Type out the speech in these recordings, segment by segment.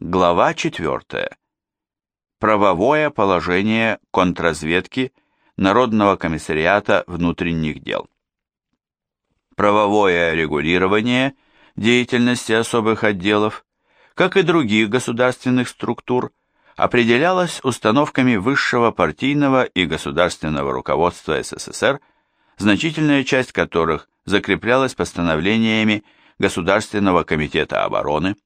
Глава 4. Правовое положение контрразведки Народного комиссариата внутренних дел. Правовое регулирование деятельности особых отделов, как и других государственных структур, определялось установками высшего партийного и государственного руководства СССР, значительная часть которых закреплялась постановлениями Государственного комитета обороны,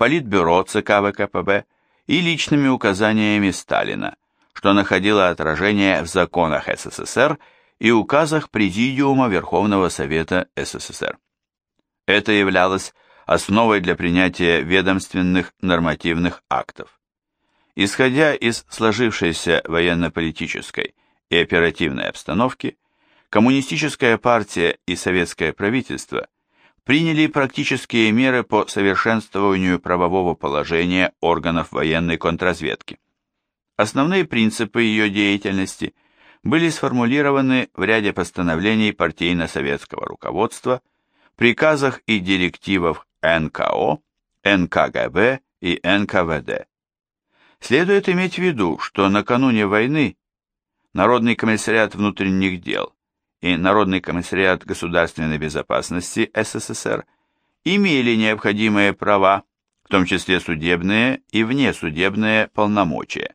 Политбюро ЦК ВКПБ и личными указаниями Сталина, что находило отражение в законах СССР и указах Президиума Верховного Совета СССР. Это являлось основой для принятия ведомственных нормативных актов. Исходя из сложившейся военно-политической и оперативной обстановки, Коммунистическая партия и советское правительство – приняли практические меры по совершенствованию правового положения органов военной контрразведки. Основные принципы ее деятельности были сформулированы в ряде постановлений партийно-советского руководства, приказах и директивах НКО, НКГБ и НКВД. Следует иметь в виду, что накануне войны Народный комиссариат внутренних дел и Народный комиссариат государственной безопасности СССР имели необходимые права, в том числе судебные и внесудебные полномочия.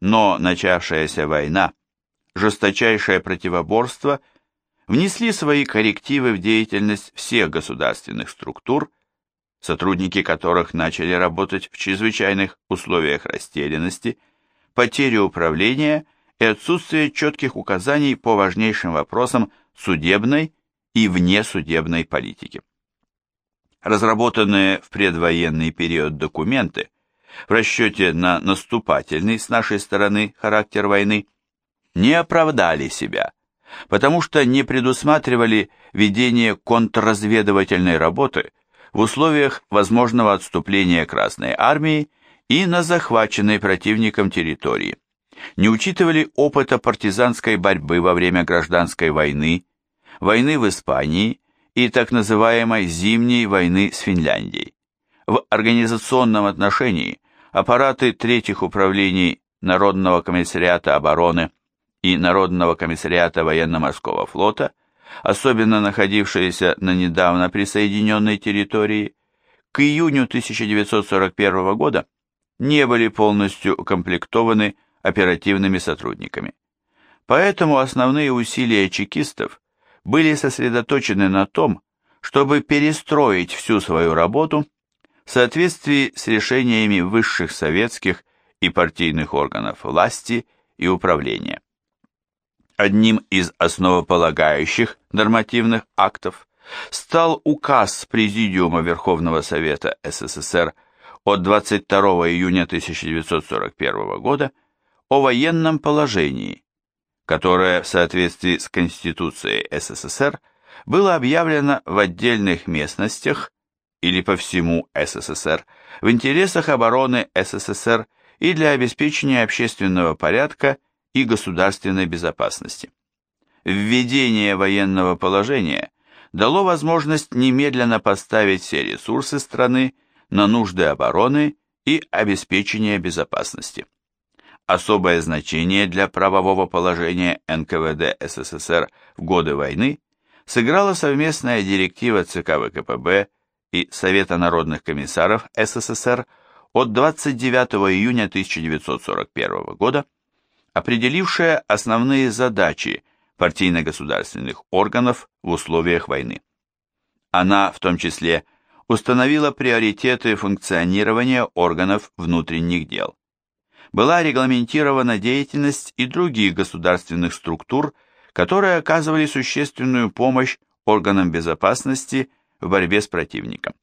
Но начавшаяся война, жесточайшее противоборство внесли свои коррективы в деятельность всех государственных структур, сотрудники которых начали работать в чрезвычайных условиях растерянности, потери управления и отсутствие четких указаний по важнейшим вопросам судебной и внесудебной политики. Разработанные в предвоенный период документы в расчете на наступательный с нашей стороны характер войны не оправдали себя, потому что не предусматривали ведение контрразведывательной работы в условиях возможного отступления Красной Армии и на захваченной противником территории не учитывали опыта партизанской борьбы во время гражданской войны, войны в Испании и так называемой Зимней войны с Финляндией. В организационном отношении аппараты третьих управлений Народного комиссариата обороны и Народного комиссариата военно-морского флота, особенно находившиеся на недавно присоединенной территории, к июню 1941 года не были полностью укомплектованы оперативными сотрудниками. Поэтому основные усилия чекистов были сосредоточены на том, чтобы перестроить всю свою работу в соответствии с решениями высших советских и партийных органов власти и управления. Одним из основополагающих нормативных актов стал указ Президиума Верховного Совета СССР от 22 июня 1941 года о военном положении, которое в соответствии с Конституцией СССР было объявлено в отдельных местностях или по всему СССР в интересах обороны СССР и для обеспечения общественного порядка и государственной безопасности. Введение военного положения дало возможность немедленно поставить все ресурсы страны на нужды обороны и обеспечения безопасности. Особое значение для правового положения НКВД СССР в годы войны сыграла совместная директива ЦК ВКПБ и Совета народных комиссаров СССР от 29 июня 1941 года, определившая основные задачи партийно-государственных органов в условиях войны. Она, в том числе, установила приоритеты функционирования органов внутренних дел была регламентирована деятельность и других государственных структур, которые оказывали существенную помощь органам безопасности в борьбе с противником.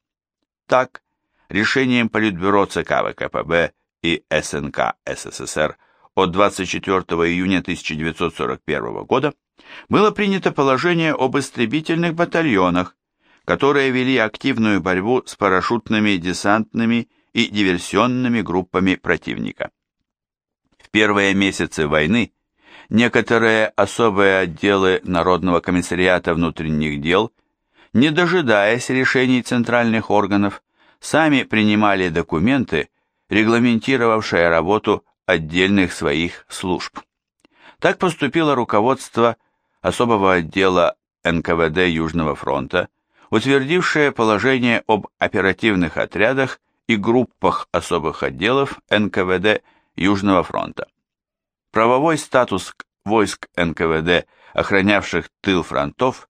Так, решением Политбюро ЦК ВКПБ и СНК СССР от 24 июня 1941 года было принято положение об истребительных батальонах, которые вели активную борьбу с парашютными, десантными и диверсионными группами противника первые месяцы войны некоторые особые отделы Народного комиссариата внутренних дел, не дожидаясь решений центральных органов, сами принимали документы, регламентировавшая работу отдельных своих служб. Так поступило руководство особого отдела НКВД Южного фронта, утвердившее положение об оперативных отрядах и группах особых отделов НКВД Южного фронта. Правовой статус войск НКВД, охранявших тыл фронтов,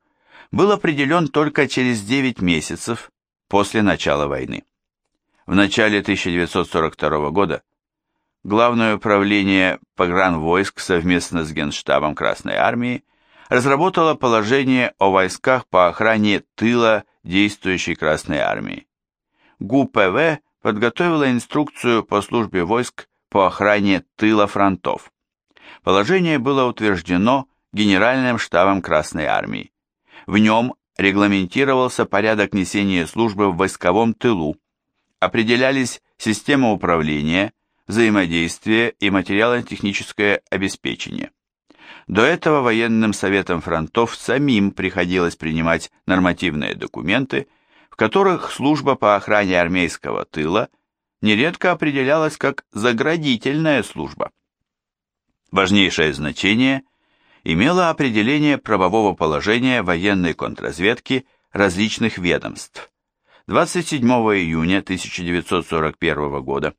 был определен только через 9 месяцев после начала войны. В начале 1942 года Главное управление погранвойск совместно с Генштабом Красной Армии разработало положение о войсках по охране тыла действующей Красной Армии. ГУПВ подготовила инструкцию по службе войск по охране тыла фронтов. Положение было утверждено Генеральным штабом Красной Армии. В нем регламентировался порядок несения службы в войсковом тылу, определялись система управления, взаимодействие и материально-техническое обеспечение. До этого военным советам фронтов самим приходилось принимать нормативные документы, в которых служба по охране армейского тыла нередко определялась как заградительная служба. Важнейшее значение имело определение правового положения военной контрразведки различных ведомств. 27 июня 1941 года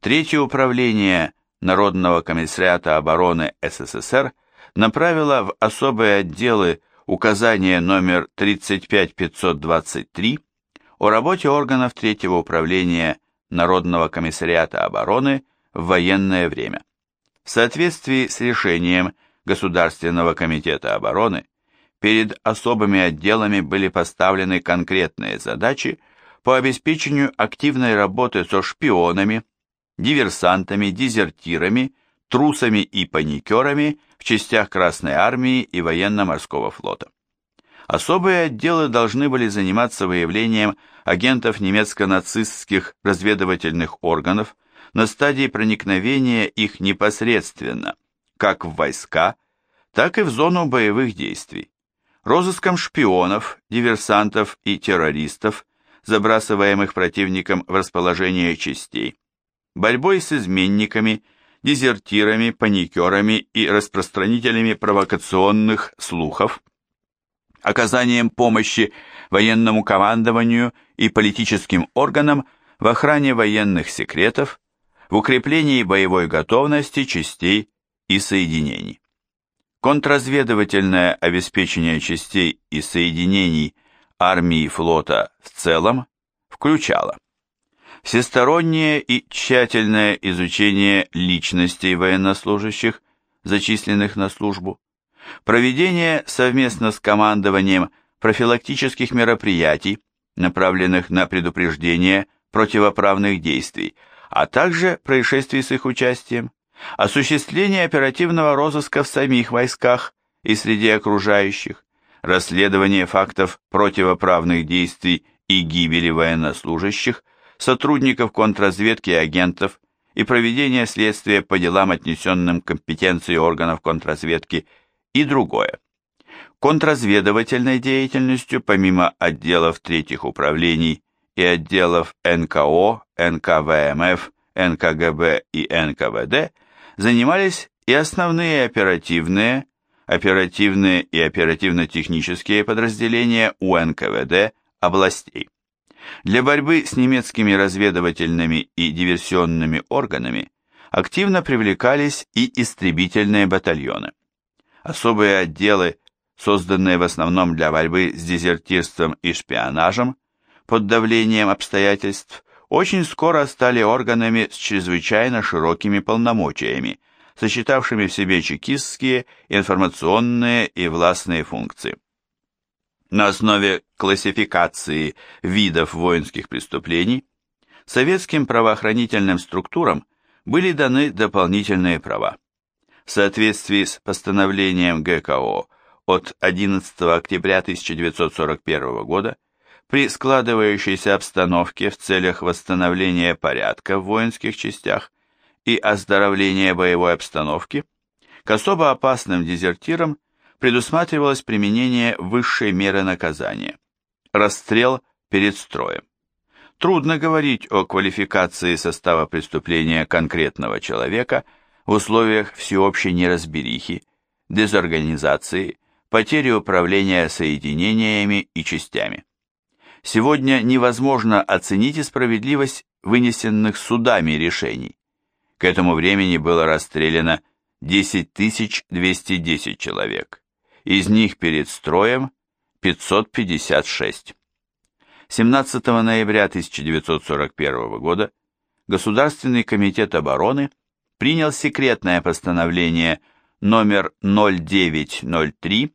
Третье управление Народного комиссариата обороны СССР направило в особые отделы указание номер 35523 о работе органов Третьего управления Народного комиссариата обороны в военное время. В соответствии с решением Государственного комитета обороны, перед особыми отделами были поставлены конкретные задачи по обеспечению активной работы со шпионами, диверсантами, дезертирами, трусами и паникерами в частях Красной Армии и Военно-Морского флота. Особые отделы должны были заниматься выявлением агентов немецко-нацистских разведывательных органов на стадии проникновения их непосредственно, как в войска, так и в зону боевых действий, розыском шпионов, диверсантов и террористов, забрасываемых противником в расположение частей, борьбой с изменниками, дезертирами, паникерами и распространителями провокационных слухов, оказанием помощи военному командованию и политическим органам в охране военных секретов, в укреплении боевой готовности частей и соединений. Контрразведывательное обеспечение частей и соединений армии и флота в целом включало всестороннее и тщательное изучение личностей военнослужащих, зачисленных на службу, проведение совместно с командованием профилактических мероприятий, направленных на предупреждение противоправных действий, а также происшествий с их участием, осуществление оперативного розыска в самих войсках и среди окружающих, расследование фактов противоправных действий и гибели военнослужащих – сотрудников контрразведки и агентов и проведение следствия по делам, отнесенным к компетенции органов контрразведки и другое. Контрразведывательной деятельностью, помимо отделов третьих управлений и отделов НКО, НКВМФ, НКГБ и НКВД, занимались и основные оперативные, оперативные и оперативно-технические подразделения УНКВД областей. Для борьбы с немецкими разведывательными и диверсионными органами активно привлекались и истребительные батальоны. Особые отделы, созданные в основном для борьбы с дезертирством и шпионажем, под давлением обстоятельств, очень скоро стали органами с чрезвычайно широкими полномочиями, сочетавшими в себе чекистские, информационные и властные функции. На основе классификации видов воинских преступлений советским правоохранительным структурам были даны дополнительные права. В соответствии с постановлением ГКО от 11 октября 1941 года при складывающейся обстановке в целях восстановления порядка в воинских частях и оздоровления боевой обстановки к особо опасным дезертирам предусматривалось применение высшей меры наказания – расстрел перед строем. трудно говорить о квалификации состава преступления конкретного человека в условиях всеобщей неразберихи, дезорганизации, потери управления соединениями и частями. Сегодня невозможно оценить справедливость вынесенных судами решений. К этому времени было расстреляно 10 210 человек, из них перед строем 556. 17 ноября 1941 года Государственный комитет обороны принял секретное постановление номер 0903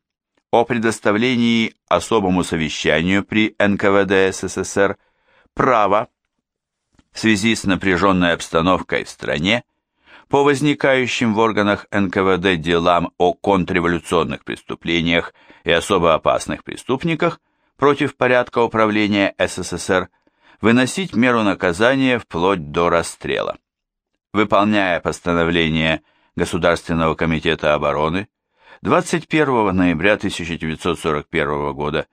о предоставлении особому совещанию при НКВД СССР права в связи с напряженной обстановкой в стране по возникающим в органах НКВД делам о контрреволюционных преступлениях и особо опасных преступниках против порядка управления СССР выносить меру наказания вплоть до расстрела. Выполняя постановление Государственного комитета обороны, 21 ноября 1941 года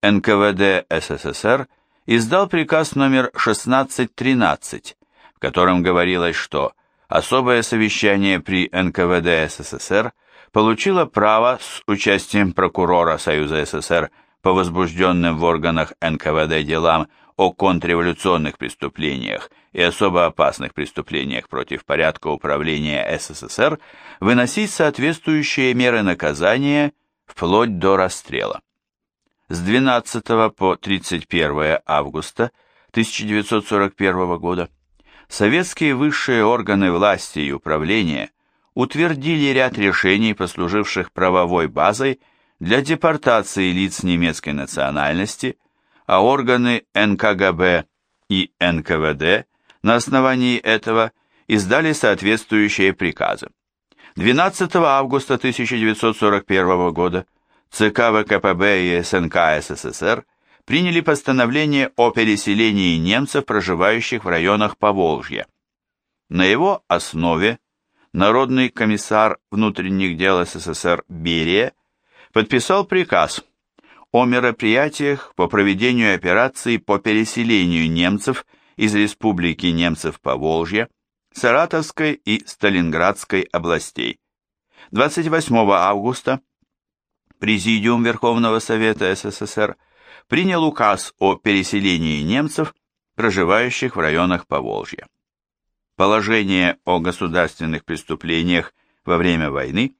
НКВД СССР издал приказ номер 1613, в котором говорилось, что особое совещание при НКВД СССР получило право с участием прокурора Союза СССР по возбужденным в органах НКВД делам о контрреволюционных преступлениях и особо опасных преступлениях против порядка управления СССР выносить соответствующие меры наказания вплоть до расстрела. С 12 по 31 августа 1941 года советские высшие органы власти и управления утвердили ряд решений, послуживших правовой базой для депортации лиц немецкой национальности, а органы НКГБ и НКВД на основании этого издали соответствующие приказы. 12 августа 1941 года ЦК ВКПБ и СНК СССР приняли постановление о переселении немцев, проживающих в районах Поволжья. На его основе Народный комиссар внутренних дел СССР Берия подписал приказ о мероприятиях по проведению операций по переселению немцев из Республики немцев Поволжья, Саратовской и Сталинградской областей. 28 августа Президиум Верховного Совета СССР принял указ о переселении немцев, проживающих в районах Поволжья. Положение о государственных преступлениях во время войны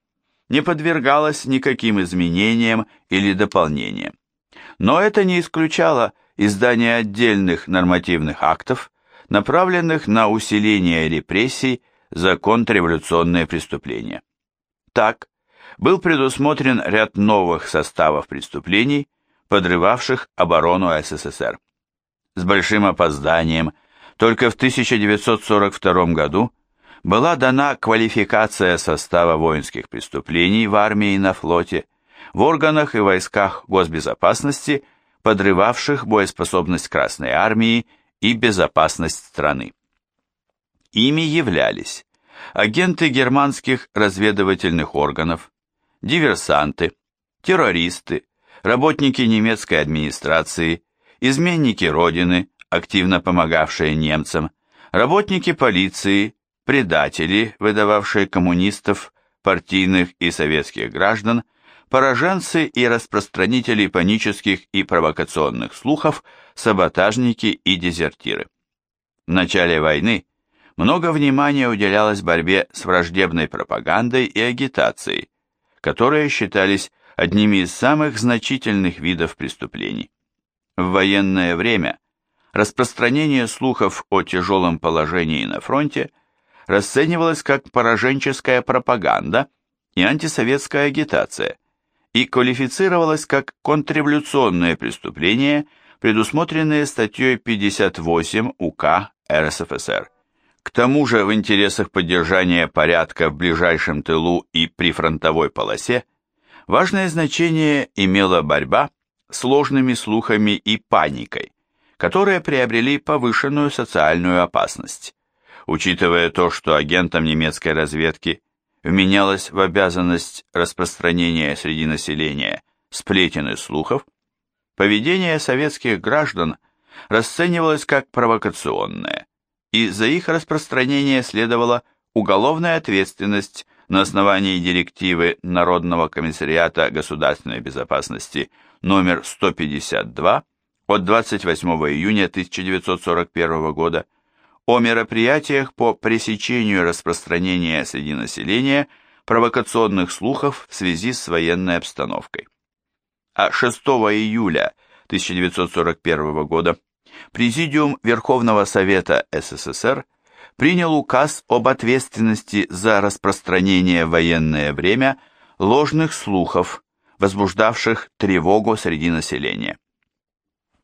не подвергалось никаким изменениям или дополнениям. Но это не исключало издание отдельных нормативных актов, направленных на усиление репрессий за контрреволюционные преступления. Так, был предусмотрен ряд новых составов преступлений, подрывавших оборону СССР. С большим опозданием только в 1942 году была дана квалификация состава воинских преступлений в армии и на флоте, в органах и войсках госбезопасности, подрывавших боеспособность Красной армии и безопасность страны. Ими являлись агенты германских разведывательных органов, диверсанты, террористы, работники немецкой администрации, изменники Родины, активно помогавшие немцам, работники полиции, предатели, выдававшие коммунистов, партийных и советских граждан, пораженцы и распространители панических и провокационных слухов, саботажники и дезертиры. В начале войны много внимания уделялось борьбе с враждебной пропагандой и агитацией, которые считались одними из самых значительных видов преступлений. В военное время распространение слухов о тяжелом положении на фронте расценивалось как пораженческая пропаганда и антисоветская агитация и квалифицировалось как контрреволюционное преступление, предусмотренное статьей 58 УК РСФСР. К тому же в интересах поддержания порядка в ближайшем тылу и прифронтовой полосе важное значение имела борьба с сложными слухами и паникой, которые приобрели повышенную социальную опасность. Учитывая то, что агентам немецкой разведки вменялось в обязанность распространения среди населения сплетен и слухов, поведение советских граждан расценивалось как провокационное, и за их распространение следовала уголовная ответственность на основании директивы Народного комиссариата государственной безопасности номер 152 от 28 июня 1941 года о мероприятиях по пресечению распространения среди населения провокационных слухов в связи с военной обстановкой. А 6 июля 1941 года Президиум Верховного Совета СССР принял указ об ответственности за распространение в военное время ложных слухов, возбуждавших тревогу среди населения.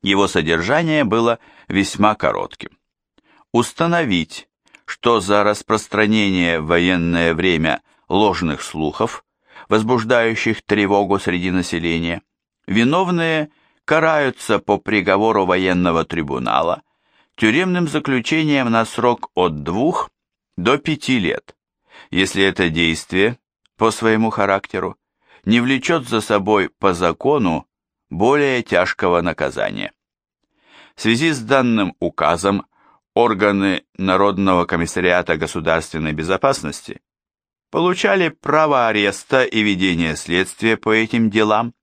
Его содержание было весьма коротким. Установить, что за распространение в военное время ложных слухов, возбуждающих тревогу среди населения, виновные караются по приговору военного трибунала тюремным заключением на срок от двух до пяти лет, если это действие по своему характеру не влечет за собой по закону более тяжкого наказания. В связи с данным указом органы Народного комиссариата государственной безопасности получали право ареста и ведения следствия по этим делам,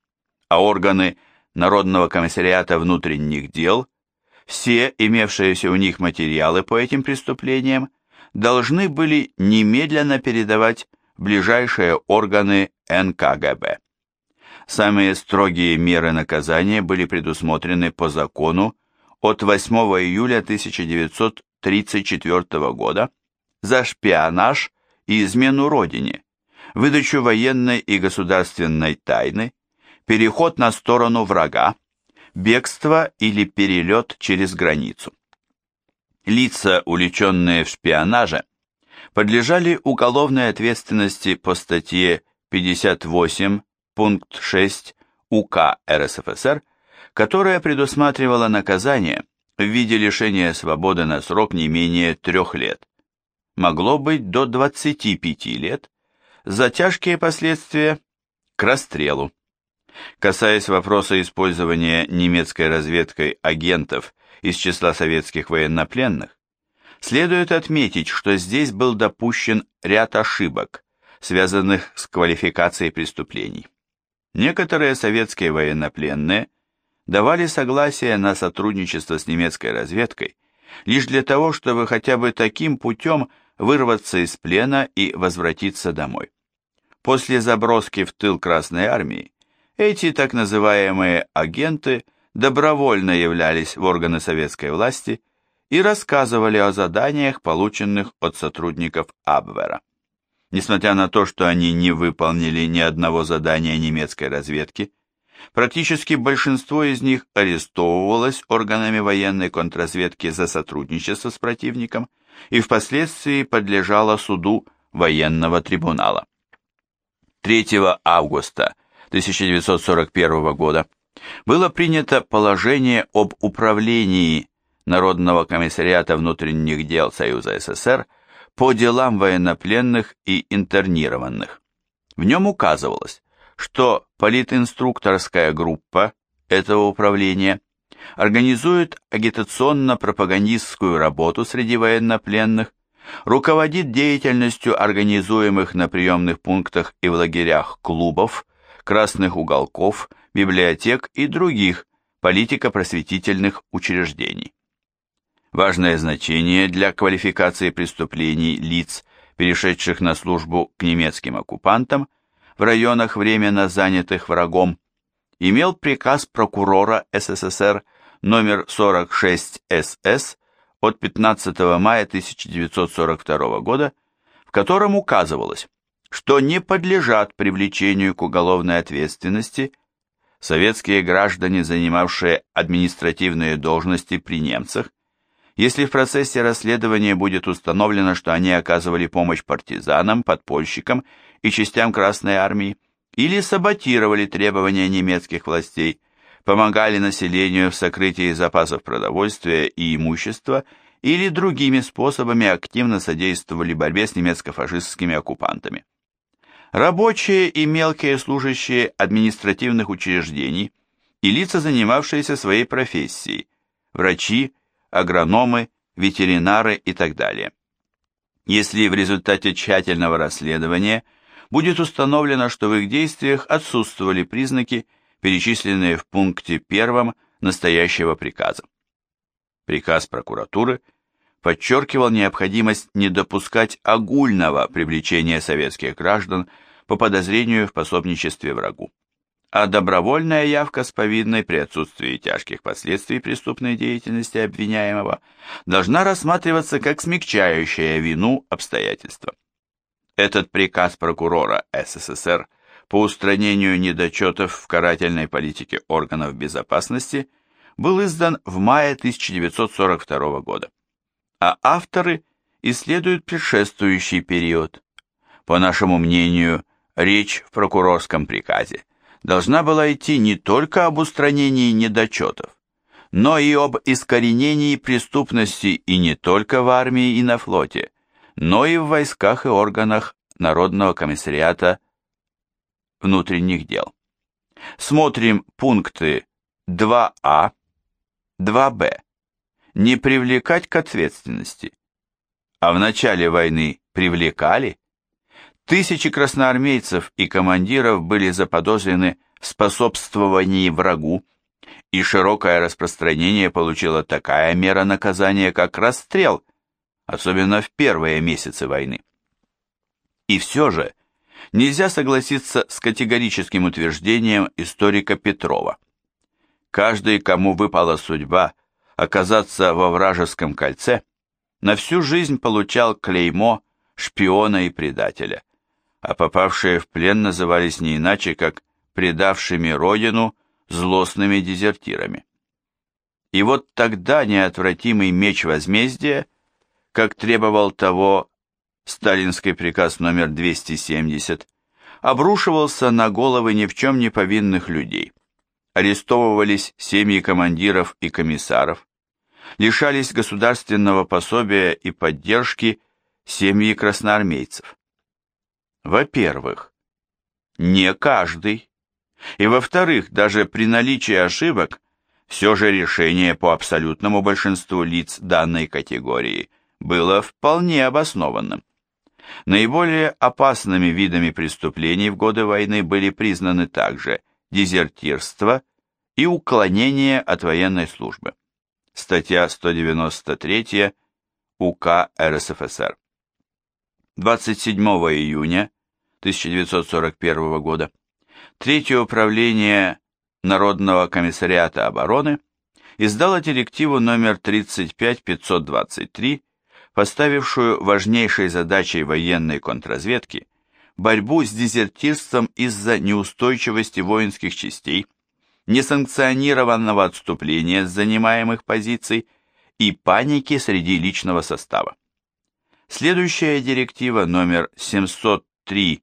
а органы Народного комиссариата внутренних дел все имевшиеся у них материалы по этим преступлениям должны были немедленно передавать ближайшие органы НКГБ. Самые строгие меры наказания были предусмотрены по закону от 8 июля 1934 года за шпионаж и измену родине, выдачу военной и государственной тайны, переход на сторону врага, бегство или перелет через границу. Лица, увлеченные в шпионаже, подлежали уголовной ответственности по статье 58, пункт 6 УК РСФСР, которая предусматривала наказание в виде лишения свободы на срок не менее трех лет. Могло быть до 25 лет, за тяжкие последствия к расстрелу. Касаясь вопроса использования немецкой разведкой агентов из числа советских военнопленных, следует отметить, что здесь был допущен ряд ошибок, связанных с квалификацией преступлений. Некоторые советские военнопленные давали согласие на сотрудничество с немецкой разведкой лишь для того, чтобы хотя бы таким путем вырваться из плена и возвратиться домой. После заброски в тыл Красной Армии эти так называемые агенты добровольно являлись в органы советской власти и рассказывали о заданиях, полученных от сотрудников Абвера. Несмотря на то, что они не выполнили ни одного задания немецкой разведки, практически большинство из них арестовывалось органами военной контрразведки за сотрудничество с противником и впоследствии подлежало суду военного трибунала. 3 августа 1941 года было принято положение об управлении Народного комиссариата внутренних дел Союза СССР по делам военнопленных и интернированных. В нем указывалось, что политинструкторская группа этого управления организует агитационно-пропагандистскую работу среди военнопленных, руководит деятельностью организуемых на приемных пунктах и в лагерях клубов, красных уголков, библиотек и других политико-просветительных учреждений. Важное значение для квалификации преступлений лиц, перешедших на службу к немецким оккупантам в районах временно занятых врагом, имел приказ прокурора СССР номер 46 СС от 15 мая 1942 года, в котором указывалось, что не подлежат привлечению к уголовной ответственности советские граждане, занимавшие административные должности при немцах, если в процессе расследования будет установлено, что они оказывали помощь партизанам, подпольщикам и частям Красной Армии, или саботировали требования немецких властей, помогали населению в сокрытии запасов продовольствия и имущества или другими способами активно содействовали борьбе с немецко-фашистскими оккупантами. Рабочие и мелкие служащие административных учреждений и лица, занимавшиеся своей профессией, врачи, агрономы, ветеринары и так далее. Если в результате тщательного расследования будет установлено, что в их действиях отсутствовали признаки, перечисленные в пункте первом настоящего приказа. Приказ прокуратуры подчеркивал необходимость не допускать огульного привлечения советских граждан по подозрению в пособничестве врагу а добровольная явка с повинной при отсутствии тяжких последствий преступной деятельности обвиняемого должна рассматриваться как смягчающая вину обстоятельства. Этот приказ прокурора СССР по устранению недочетов в карательной политике органов безопасности был издан в мае 1942 года, а авторы исследуют предшествующий период. По нашему мнению, речь в прокурорском приказе – должна была идти не только об устранении недочетов, но и об искоренении преступности и не только в армии и на флоте, но и в войсках и органах Народного комиссариата внутренних дел. Смотрим пункты 2А, 2Б. Не привлекать к ответственности. А в начале войны привлекали? Тысячи красноармейцев и командиров были заподозрены в способствовании врагу, и широкое распространение получила такая мера наказания, как расстрел, особенно в первые месяцы войны. И все же нельзя согласиться с категорическим утверждением историка Петрова. Каждый, кому выпала судьба оказаться во вражеском кольце, на всю жизнь получал клеймо шпиона и предателя а попавшие в плен назывались не иначе, как предавшими родину злостными дезертирами. И вот тогда неотвратимый меч возмездия, как требовал того сталинский приказ номер 270, обрушивался на головы ни в чем не повинных людей. Арестовывались семьи командиров и комиссаров, лишались государственного пособия и поддержки семьи красноармейцев. Во-первых, не каждый. И во-вторых, даже при наличии ошибок, все же решение по абсолютному большинству лиц данной категории было вполне обоснованным. Наиболее опасными видами преступлений в годы войны были признаны также дезертирство и уклонение от военной службы. Статья 193 УК РСФСР. 27 июня 1941 года, Третье управление Народного комиссариата обороны издало директиву номер 35523, поставившую важнейшей задачей военной контрразведки борьбу с дезертирством из-за неустойчивости воинских частей, несанкционированного отступления с занимаемых позиций и паники среди личного состава. Следующая директива номер 703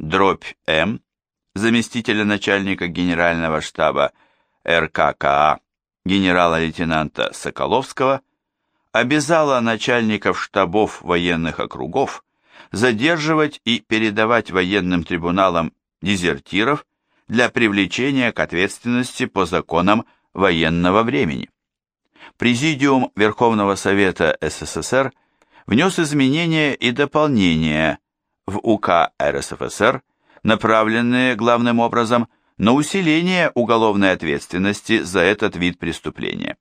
дробь М, заместителя начальника генерального штаба РККА генерала-лейтенанта Соколовского, обязала начальников штабов военных округов задерживать и передавать военным трибуналам дезертиров для привлечения к ответственности по законам военного времени. Президиум Верховного Совета СССР внес изменения и дополнения в УК РСФСР, направленные главным образом на усиление уголовной ответственности за этот вид преступления.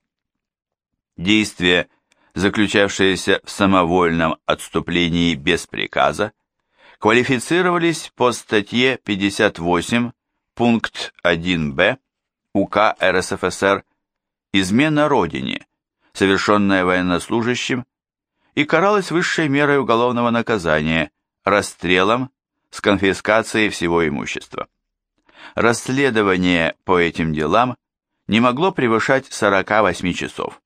Действия, заключавшиеся в самовольном отступлении без приказа, квалифицировались по статье 58, пункт 1б УК РСФСР «Измена Родине», совершенная военнослужащим, и каралась высшей мерой уголовного наказания расстрелом с конфискацией всего имущества. Расследование по этим делам не могло превышать 48 часов.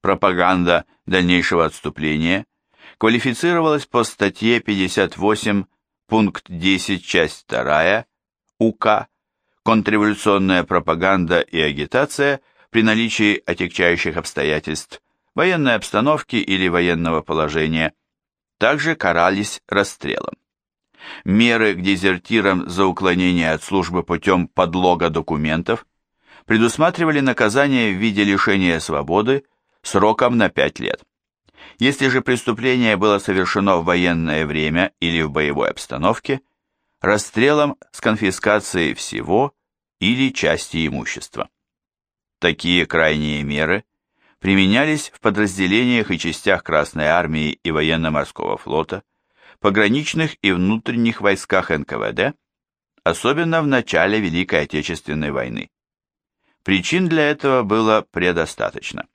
Пропаганда дальнейшего отступления квалифицировалась по статье 58 пункт 10 часть 2 УК «Контрреволюционная пропаганда и агитация при наличии отягчающих обстоятельств, военной обстановки или военного положения, также карались расстрелом. Меры к дезертирам за уклонение от службы путем подлога документов предусматривали наказание в виде лишения свободы сроком на 5 лет. Если же преступление было совершено в военное время или в боевой обстановке, расстрелом с конфискацией всего или части имущества. Такие крайние меры применялись в подразделениях и частях Красной Армии и Военно-Морского флота, пограничных и внутренних войсках НКВД, особенно в начале Великой Отечественной войны. Причин для этого было предостаточно.